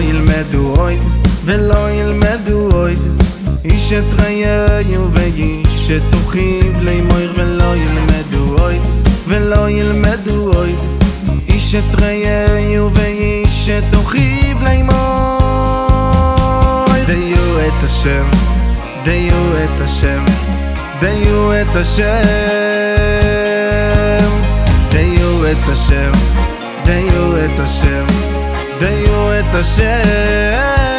ילמדו אוי ולא ילמדו אוי. איש את רעיו ואיש את אוכיב לימויר ולא ילמדו אוי ולא ילמדו אוי. איש את רעיו ואיש את אוכיב לימויר דיו את השם דיו את השם דיו את השם דיו את השם דיו את השם דיו את השם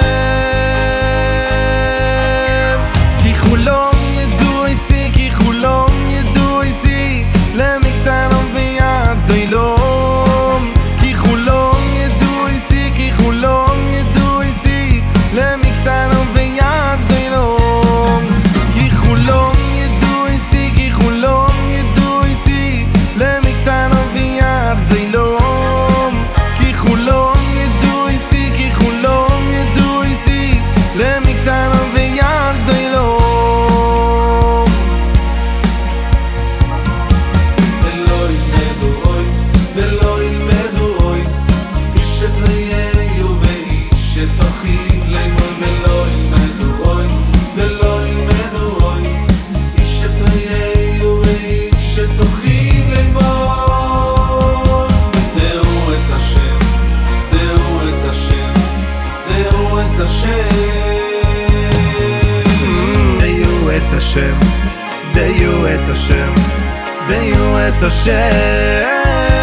השם, דיו את השם, דיו את השם